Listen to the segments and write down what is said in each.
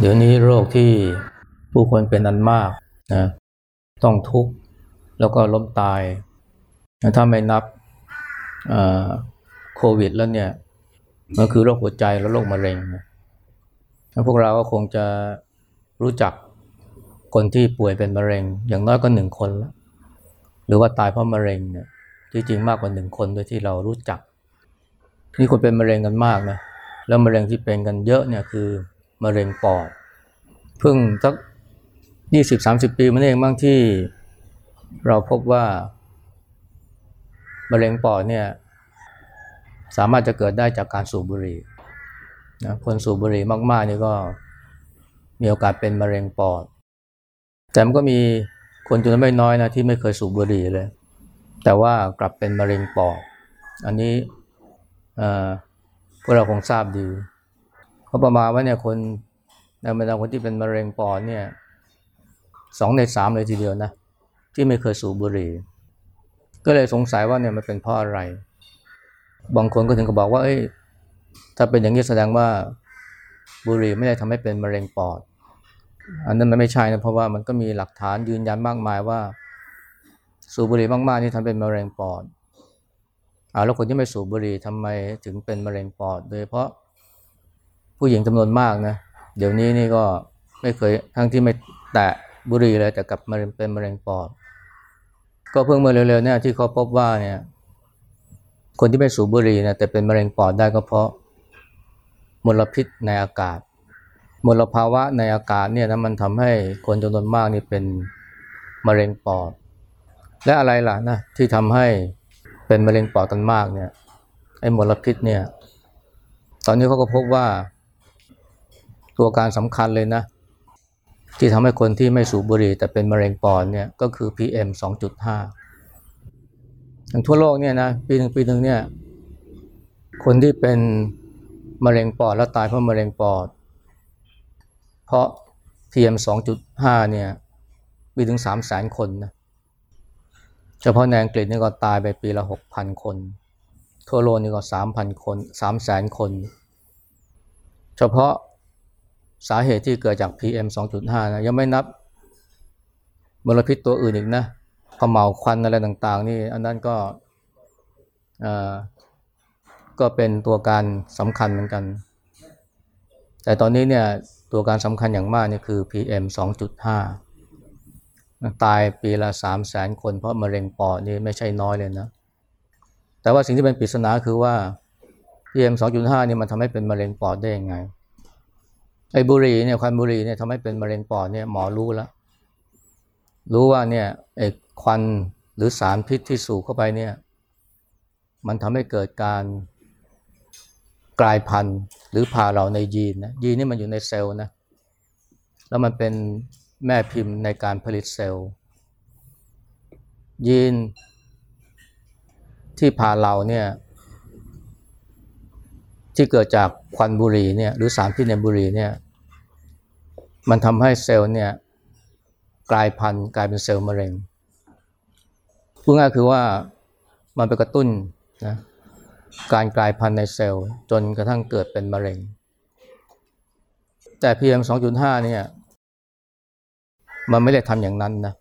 เดี๋ยวนี้โรคที่ผู้คนเป็นอันมากนะต้องทุกข์แล้วก็ล้มตาย ถ้าไม่นับโควิดแล้วเนี่ยมันคือโรคหัวใจและโรคมะเร็งนะพวกเราก็คงจะรู้จักคนที่ป่วยเป็นมะเร็ง อย่างน้อยก็หนึ่งคนแล้วหรือว่าตายเพราะมะเร็งเนี่ยที่จริงมากกว่าหนึ่งคนโดยที่เรารู้จักนี่คนเป็นมะเร็งกันมากนะแล้วมะเร็งที่เป็นกันเยอะเนี่ยคือ มะเร็งปอด เพิ่งสักยี่สิบสามสิบปีมันเองบ้างที่เราพบว่ามะเร็งปอดเนี่ยสามารถจะเกิดได้จากการสูบบุหรี่นะคนสูบบุหรี่มากๆนี่ก็มีโอกาสเป็นมะเร็งปอด แต่มันก็มีคนจำนวนไม่น้อยนะที่ไม่เคยสูบบุหรี่เลย แต่ว่ากลับเป็นมะเร็งปอด อันนี้พวกเราคงทราบดี เขาประมาณว่าเนี่ยคนในบรรดาคนที่เป็นมะเร็งปอดเนี่ยสองในสามเลยทีเดียวนะ ที่ไม่เคยสูบบุหรี่ ก็เลยสงสัยว่าเนี่ยมันเป็นเพราะอะไร บางคนก็ถึงกับบอกว่า เอ้ย ถ้าเป็นอย่างนี้แสดงว่าบุหรี่ไม่ได้ทำให้เป็นมะเร็งปอด อันนั้นมันไม่ใช่นะเพราะว่ามันก็มีหลักฐานยืนยันมากมายว่า สูบบุหรี่มากๆนี่ทำเป็นมะเร็งปอดอ่าแล้วคนที่ไม่สูบบุหรี่ทำไมถึงเป็นมะเร็งปอด โดยเพราะ ผู้หญิงจำนวนมากนะ เดี๋ยวนี้นี่ก็ไม่เคยทั้งที่ไม่แตะบุหรี่เลยแต่กลับมาเป็นมะเร็งปอด ก็เพิ่งเมื่อเร็วๆเนี่ยที่เขาพบว่าเนี่ย คนที่ไม่สูบบุหรี่นี่ยแต่เป็นมะเร็งปอดได้ก็เพราะมลพิษในอากาศ มลภาวะในอากาศเนี่ยนะมันทำให้คนจำนวนมากนี่เป็นมะเร็งปอด และอะไรล่ะนะที่ทำให้เป็นมะเร็งปอดกันมากเนี่ยไอ้มลพิษเนี่ย ตอนนี้เขาก็พบว่า ตัวการสำคัญเลยนะ ที่ทำให้คนที่ไม่สูบบุหรี่แต่เป็นมะเร็งปอดเนี่ยก็คือ PM 2.5อย่างทั่วโลกเนี่ยนะปีหนึ่งปีหนึ่งเนี่ยคนที่เป็นมะเร็งปอดแล้วตายเพราะมะเร็งปอด เพราะ PM 2.5เนี่ยมีถึง3 0 0แสนคนนะเฉพาะในอังกฤษนี่ก็ตายไปปีละ 6,000 คน ทั่วโลกนี่ก็ 3,000 คน 3 0 0แสนคน เฉพาะ สาเหตุที่เกิดจาก PM 2.5นะยังไม่นับมลพิษตัวอื่นอีกนะขมเหลาควันอะไรต่างๆ นี่อันนั้นก็ก็เป็นตัวการสำคัญเหมือนกัน แต่ตอนนี้เนี่ยตัวการสำคัญอย่างมากนี่คือ PM 2.5 ตายปีละ 3 0 0แสนคนเพราะมะเร็งปอดนี่ไม่ใช่น้อยเลยนะ แต่ว่าสิ่งที่เป็นปริศนาคือว่า PM 2.5นี่มันทำให้เป็นมะเร็งปอดได้ยังไง ไอ้บุหรี่เนี่ยควันบุหรี่เนี่ยทำให้เป็นมะเร็งปอดเนี่ยหมอรู้แล้ว รู้ว่าเนี่ยไอ้ควันหรือสารพิษที่สูบเข้าไปเนี่ย มันทำให้เกิดการกลายพันธุ์หรือพาเราในยีนนะยีนนี่มันอยู่ในเซลล์นะแล้วมันเป็นแม่พิมพ์ในการผลิตเซลล์ ยีนที่พาเราเนี่ยที่เกิดจากควันบุหรี่เนี่ยหรือสารพิษในบุหรี่เนี่ย มันทำให้เซลล์เนี่ยกลายพันธุ์กลายเป็นเซลล์มะเร็งพูดง่ายคือว่ามันไปกระตุ้นนะการกลายพันธุ์ในเซลล์จนกระทั่งเกิดเป็นมะเร็ง แต่ PM 2.5 เนี่ยมันไม่ได้ทำอย่างนั้นนะ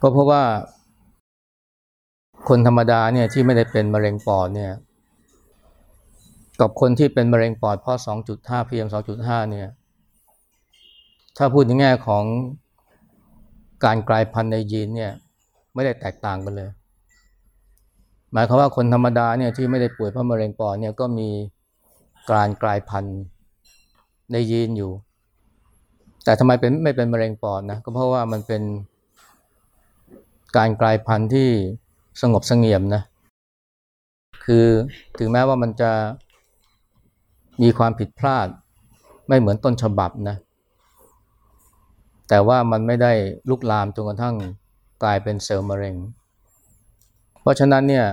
ก็เพราะว่า คนธรรมดาเนี่ยที่ไม่ได้เป็นมะเร็งปอดเนี่ยกับคนที่เป็นมะเร็งปอดเพราะ 2.5 PM 2.5 เนี่ย ถ้าพูดในแง่ของการกลายพันธุ์ในยีนเนี่ยไม่ได้แตกต่างกันเลย หมายความว่าคนธรรมดาเนี่ยที่ไม่ได้ป่วยเพราะมะเร็งปอดเนี่ยก็มีการกลายพันธุ์ในยีนอยู่ แต่ทำไมเป็นไม่เป็นมะเร็งปอดนะก็เพราะว่ามันเป็นการกลายพันธุ์ที่สงบสงเงียมนะคือถึงแม้ว่ามันจะมีความผิดพลาดไม่เหมือนต้นฉบับนะ แต่ว่ามันไม่ได้ลุกลามจนกระทั่งกลายเป็นเซลล์มะเร็ง เพราะฉะนั้นเนี่ย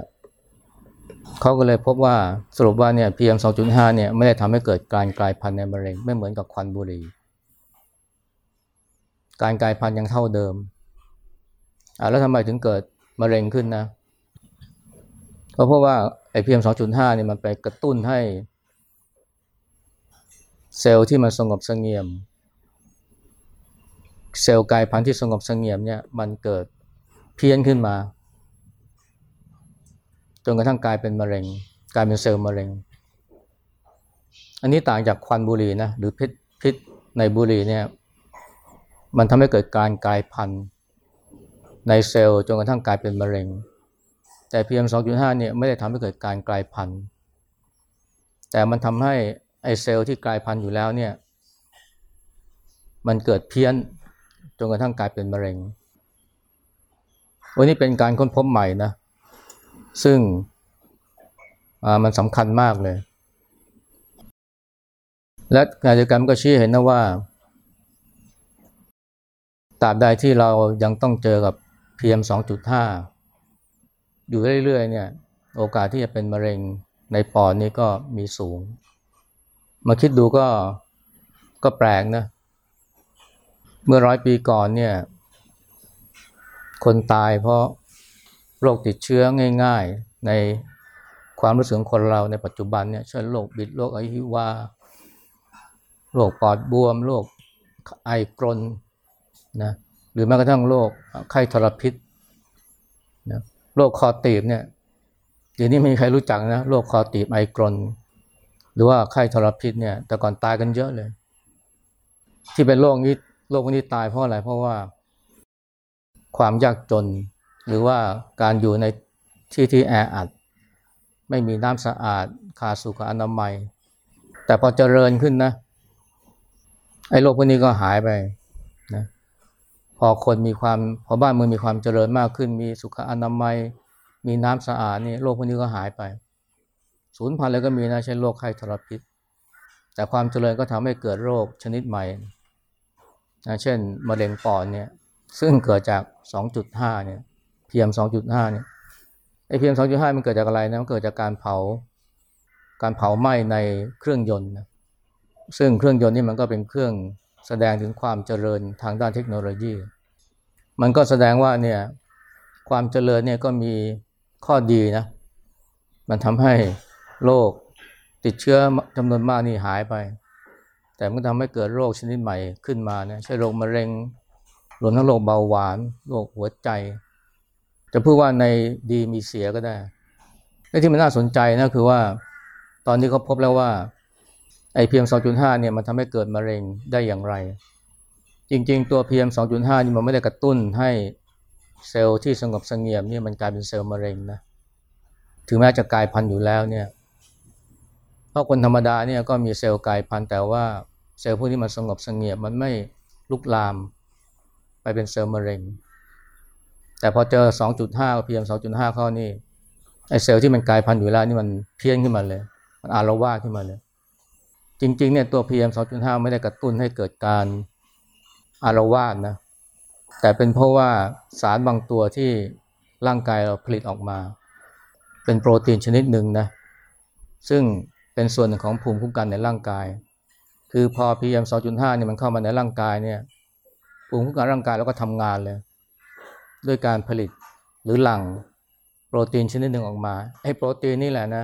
เขาก็เลยพบว่าสรุปว่าเนี่ย PM 2.5เนี่ยไม่ได้ทำให้เกิดการกลายพันธุ์ในมะเร็ง ไม่เหมือนกับควันบุหรี่ การกลายพันธุ์ยังเท่าเดิมอ่าแล้วทำไมถึงเกิดมะเร็งขึ้นนะ ก็เพราะว่าไอ้ PM 2.5เนี่ยมันไปกระตุ้นให้ เซลล์ที่มันสงบสงเงียม เซลล์กลายพันธุ์ที่สงบสง,งียมเนี่ยมันเกิดเพี้ยนขึ้นมา จนกระทั่งกลายเป็นมะเร็ง กลายเป็นเซลล์มะเร็ง อันนี้ต่างจากควันบุหรี่นะหรือพิษพิษในบุหรี่เนี่ยมันทำให้เกิดการกลายพันธุ์ในเซลล์จนกระทั่งกลายเป็นมะเร็ง แต่ PM 2.5เนี่ยไม่ได้ทำให้เกิดการกลายพันธุ์ แต่มันทำให้ไอเซลล์ที่กลายพันธุ์อยู่แล้วเนี่ยมันเกิดเพี้ยน จนกระทั่งกลายเป็นมะเร็ง วันนี้เป็นการค้นพบใหม่นะ ซึ่งมันสำคัญมากเลย และงานเดียวกันก็ชี้เห็นนะว่าตราบใดที่เรายังต้องเจอกับ PM 2.5 อยู่เรื่อยๆเนี่ย โอกาสที่จะเป็นมะเร็งในปอดนี่ก็มีสูง มาคิดดูก็ก็แปลกนะ เมื่อร้อยปีก่อนเนี่ย คนตายเพราะโรคติดเชื้อง่าย ๆ ในความรู้สึกของคนเราในปัจจุบันเนี่ยเช่นโรคบิดโรคไอหิวาโรคปอดบวมโรคไอกรนนะหรือแม้กระทั่งโรคไข้ทรพิษนะโรคคอตีบเนี่ยเดี๋ยวนี้ไม่มีใครรู้จักนะโรคคอตีบไอกรนหรือว่าไข้ทรพิษเนี่ย แต่ก่อนตายกันเยอะเลย ที่เป็นโรคนี้ โรคนี้ตายเพราะอะไรเพราะว่า ความยากจน หรือว่าการอยู่ในที่ที่แออัด ไม่มีน้ำสะอาดขาดสุขอนามัย แต่พอเจริญขึ้นนะไอ้โรคพวกนี้ก็หายไปนะพอคนมีความพอบ้านเมืองมีความเจริญมากขึ้น มีสุขอนามัย มีน้ำสะอาดนี่โรคพวกนี้ก็หายไปศูนย์พันเลยก็มีนะเช่นโรคไข้ทรพิษ แต่ความเจริญก็ทำให้เกิดโรคชนิดใหม่ นะเช่นมะเร็งปอดเนี่ยซึ่งเกิดจาก 2.5 เนี่ย PM 2.5 เนี่ยไอ้ PM 2.5 มันเกิดจากอะไรนะ มันเกิดจากการเผา การเผาไหม้ในเครื่องยนต์นะ ซึ่งเครื่องยนต์นี่มันก็เป็นเครื่องแสดงถึงความเจริญทางด้านเทคโนโลยี มันก็แสดงว่าเนี่ยความเจริญเนี่ยก็มีข้อดีนะ มันทำให้โรคติดเชื้อจำนวนมากนี่หายไป แต่มันทำให้เกิดโรคชนิดใหม่ขึ้นมานะใช่โรคมะเร็งรวมทั้งโรคเบาหวานโรคหัวใจ จะพูดว่าในดีมีเสียก็ได้และที่มันน่าสนใจนะคือว่า ตอนนี้เขาพบแล้วว่าไอ PM สองจุดห้าเนี่ยมันทำให้เกิดมะเร็งได้อย่างไร จริงๆ ตัว PM 2.5นี่มันไม่ได้กระตุ้นให้เซลล์ที่สงบเสงี่ยมเนี่ยมันกลายเป็นเซลล์มะเร็งนะถึงแม้จะกลายพันธุ์อยู่แล้วเนี่ย เพราะคนธรรมดาเนี่ยก็มีเซลล์กายพันธุ์แต่ว่าเซลล์พวกนี้มันสงบสงเงียมมันไม่ลุกลามไปเป็นเซลล์มะเร็ง แต่พอเจอ 2.5 PM 2.5 เข้านี่ไอเซลล์ที่มันกลายพันธุ์อยู่แล้วนี่มันเพี้ยนขึ้นมาเลย มันอารวาสขึ้นมาเลย จริงๆเนี่ยตัว PM 2.5 ไม่ได้กระตุ้นให้เกิดการอารวาสนะ แต่เป็นเพราะว่าสารบางตัวที่ร่างกายเราผลิตออกมา เป็นโปรตีนชนิดหนึ่งนะ ซึ่ง เป็นส่วนหนึ่งของภูมิคุ้มกันในร่างกาย คือพอ PM 2.5เนี่ยมันเข้ามาในร่างกายเนี่ยภูมิคุ้มกันร่างกายเราก็ทำงานเลย ด้วยการผลิตหรือหลั่งโปรตีนชนิดหนึ่งออกมาไอ้โปรตีนนี่แหละนะ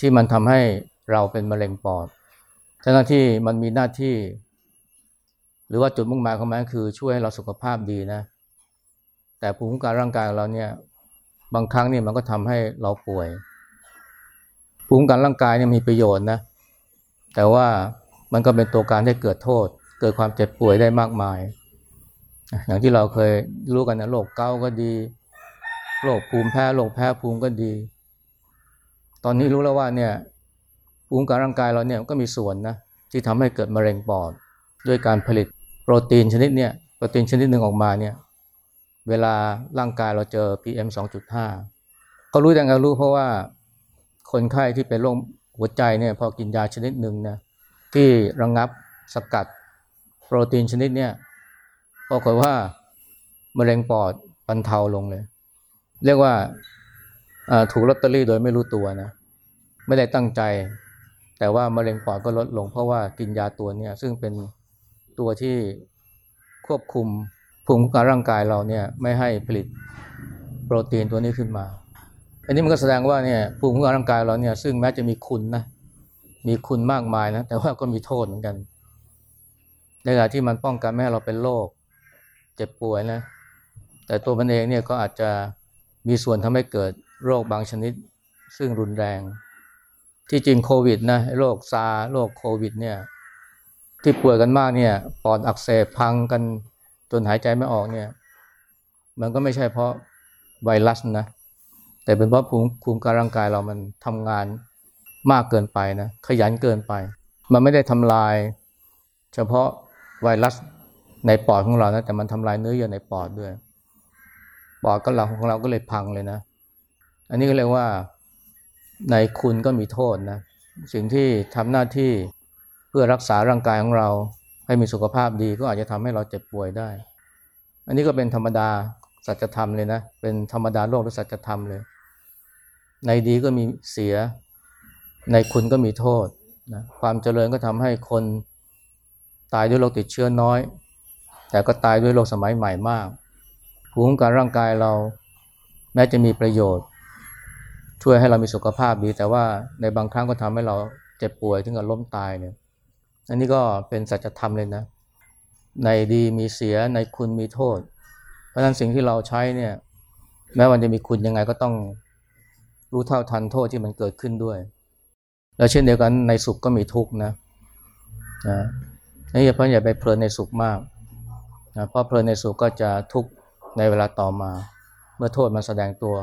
ที่มันทำให้เราเป็นมะเร็งปอดทั้งที่มันมีหน้าที่ หรือว่าจุดมุ่งหมายของมันคือช่วยให้เราสุขภาพดีนะ แต่ภูมิคุ้มกันร่างกายของเราเนี่ยบางครั้งเนี่ยมันก็ทำให้เราป่วย ภูมิคุ้มกันร่างกายเนี่ยมีประโยชน์นะ แต่ว่ามันก็เป็นตัวการให้เกิดโทษ เกิดความเจ็บป่วยได้มากมาย อย่างที่เราเคยรู้กันนะโรคเกาก็ดีโรคภูมิแพ้โรคแพ้ภูมิก็ดี ตอนนี้รู้แล้วว่าเนี่ยภูมิคุ้มกันร่างกายเราเนี่ยก็มีส่วนนะที่ทำให้เกิดมะเร็งปอด ด้วยการผลิตโปรตีนชนิดเนี่ยโปรตีนชนิดหนึ่งออกมาเนี่ยเวลาร่างกายเราเจอ PM 2.5เขารู้ยังไงรู้เพราะว่า คนไข้ที่เป็นโรคหัวใจเนี่ยพอกินยาชนิดหนึ่งนะที่ระงงับสกัดโปรตีนชนิดเนี่ยปรากฏว่ามะเร็งปอดบรรเทาลงเลย เรียกว่าถูกลอตเตอรี่โดยไม่รู้ตัวนะไม่ได้ตั้งใจ แต่ว่ามะเร็งปอดก็ลดลง เพราะว่ากินยาตัวนี้ซึ่งเป็นตัวที่ควบคุมภูมิคุ้มกันร่างกายเราเนี่ยไม่ให้ผลิตโปรตีนตัวนี้ขึ้นมา อันนี้มันก็แสดงว่าเนี่ยภูมิคุ้มกันร่างกายเราเนี่ยซึ่งแม้จะมีคุณนะมีคุณมากมายนะแต่ว่าก็มีโทษเหมือนกัน ในขณะที่มันป้องกันไม่ให้เราเป็นโรคเจ็บป่วยนะแต่ตัวมันเองเนี่ยก็อาจจะมีส่วนทำให้เกิดโรคบางชนิด ซึ่งรุนแรง ที่จริงโควิดนะโรคซาโรคโควิดเนี่ยที่ป่วยกันมากเนี่ยปอดอักเสบพังกันจนหายใจไม่ออกเนี่ย มันก็ไม่ใช่เพราะไวรัสนะ แต่เป็นเพราะภูมิภูมิการร่างกายเรามันทำงานมากเกินไปนะขยันเกินไป มันไม่ได้ทำลาย เฉพาะไวรัสในปอดของเรานะแต่มันทำลายเนื้อเยื่อในปอดด้วย ปอดก็เราของเราก็เลยพังเลยนะ อันนี้ก็เรียกว่าในคุณก็มีโทษนะสิ่งที่ทำหน้าที่เพื่อรักษาร่างกายของเราให้มีสุขภาพดีก็อาจจะทำให้เราเจ็บป่วยได้ อันนี้ก็เป็นธรรมดา สัจธรรมเลยนะ เป็นธรรมดาโลกหรือสัจธรรมเลย ในดีก็มีเสีย ในคุณก็มีโทษนะความเจริญก็ทำให้คนตายด้วยโรคติดเชื้อน้อย แต่ก็ตายด้วยโรคสมัยใหม่มาก ภูมิคุ้มกันร่างกายเราแม้จะมีประโยชน์ ช่วยให้เรามีสุขภาพดี แต่ว่าในบางครั้งก็ทำให้เราเจ็บป่วยถึงกับล้มตายเนี่ยอันนี้ก็เป็นสัจธรรมเลยนะ ในดีมีเสียในคุณมีโทษ เพราะฉะนั้นสิ่งที่เราใช้เนี่ย แม้วันจะมีคุณยังไงก็ต้องรู้เท่าทันโทษที่มันเกิดขึ้นด้วย แล้วเช่นเดียวกันในสุขก็มีทุกข์นะนะนี่เพราะอย่าไปเพลินในสุขมากนะเพราะเพลินในสุขก็จะทุกข์ในเวลาต่อมา เมื่อโทษมันแสดงตัว